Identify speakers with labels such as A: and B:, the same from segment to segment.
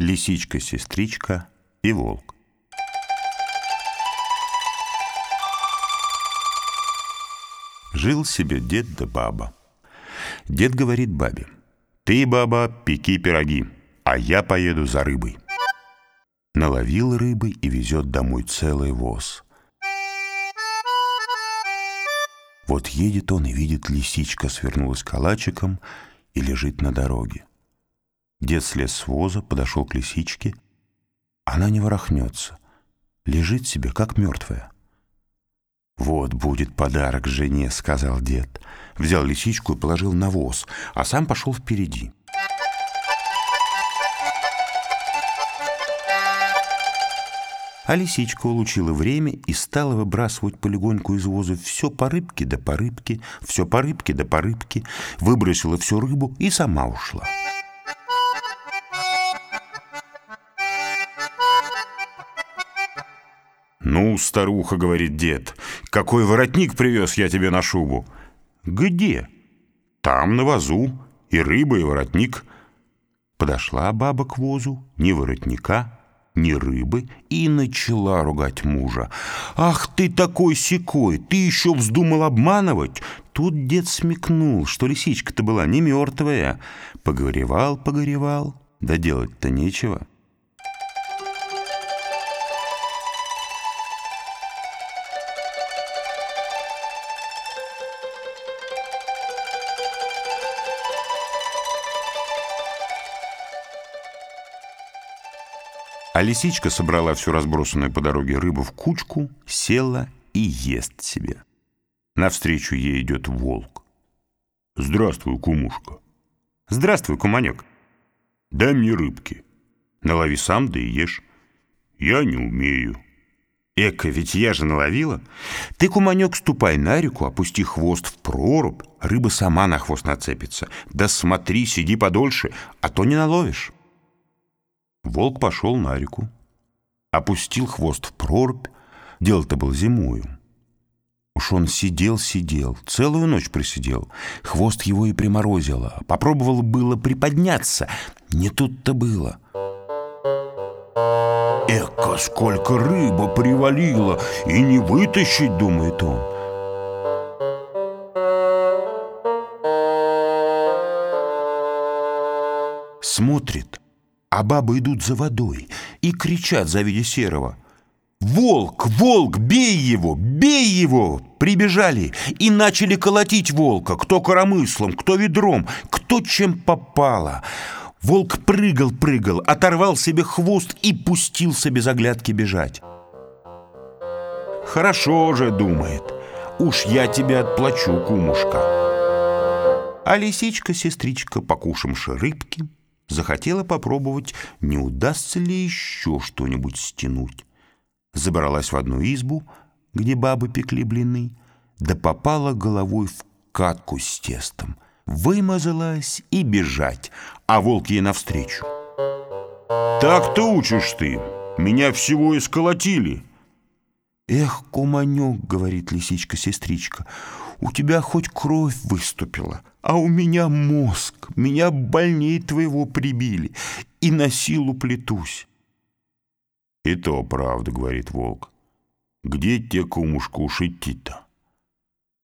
A: лисичка-сестричка и волк. Жил себе дед да баба. Дед говорит бабе, «Ты, баба, пеки пироги, а я поеду за рыбой». Наловил рыбы и везет домой целый воз. Вот едет он и видит, лисичка свернулась калачиком и лежит на дороге. Дед слез с воза, подошел к лисичке. Она не ворохнется, лежит себе, как мертвая. «Вот будет подарок жене», — сказал дед. Взял лисичку и положил на воз, а сам пошел впереди. А лисичка улучила время и стала выбрасывать полегоньку из воза все по рыбке да по рыбке, все по рыбке да по рыбке, выбросила всю рыбу и сама ушла. «Ну, старуха, — говорит дед, — какой воротник привез я тебе на шубу?» «Где?» «Там, на вазу, и рыба, и воротник». Подошла баба к возу, ни воротника, ни рыбы, и начала ругать мужа. «Ах ты такой секой! Ты еще вздумал обманывать!» Тут дед смекнул, что лисичка-то была не мертвая. Погоревал, погоревал, да делать-то нечего. А лисичка собрала всю разбросанную по дороге рыбу в кучку, села и ест себе. Навстречу ей идет волк. «Здравствуй, кумушка». «Здравствуй, куманек». «Дай мне рыбки. Налови сам, да и ешь». «Я не умею». «Эка, ведь я же наловила. Ты, куманек, ступай на реку, опусти хвост в прорубь, рыба сама на хвост нацепится. Да смотри, сиди подольше, а то не наловишь». Волк пошел на реку, опустил хвост в прорубь, дело-то было зимою. Уж он сидел-сидел, целую ночь просидел, хвост его и приморозило. Попробовал было приподняться, не тут-то было. «Эка, сколько рыба привалила, и не вытащить!» — думает он. Смотрит, а бабы идут за водой и кричат, завидя серого. «Волк! Волк! Бей его! Бей его!» Прибежали и начали колотить волка, кто коромыслом, кто ведром, кто чем попало. Волк прыгал-прыгал, оторвал себе хвост и пустился без оглядки бежать. «Хорошо же», — думает, — «уж я тебе отплачу, кумушка». А лисичка-сестричка, покушавши рыбки, захотела попробовать, не удастся ли еще что-нибудь стянуть. Забралась в одну избу, где бабы пекли блины, да попала головой в катку с тестом, вымазалась и бежать, а волк ей навстречу. «Так-то учишь ты, меня всего исколотили!» «Эх, куманек, — говорит лисичка-сестричка, — у тебя хоть кровь выступила, а у меня мозг, меня больней твоего прибили, и на силу плетусь». «И то правда, — говорит волк, — где тебе, кумушка, уж идти-то?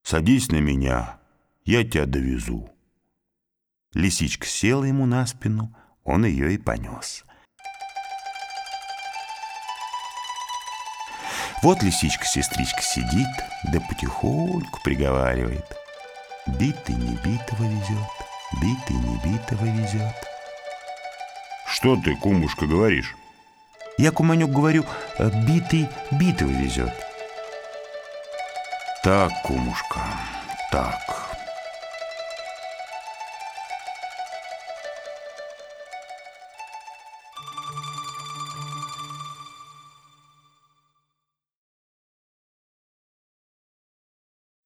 A: Садись на меня, я тебя довезу». Лисичка села ему на спину, он ее и понес. Вот лисичка-сестричка сидит, да потихоньку приговаривает. Битый не битого везет, битый не битого везет. Что ты, кумушка, говоришь? Я, куманек, говорю, битый битого везет. Так, кумушка, так.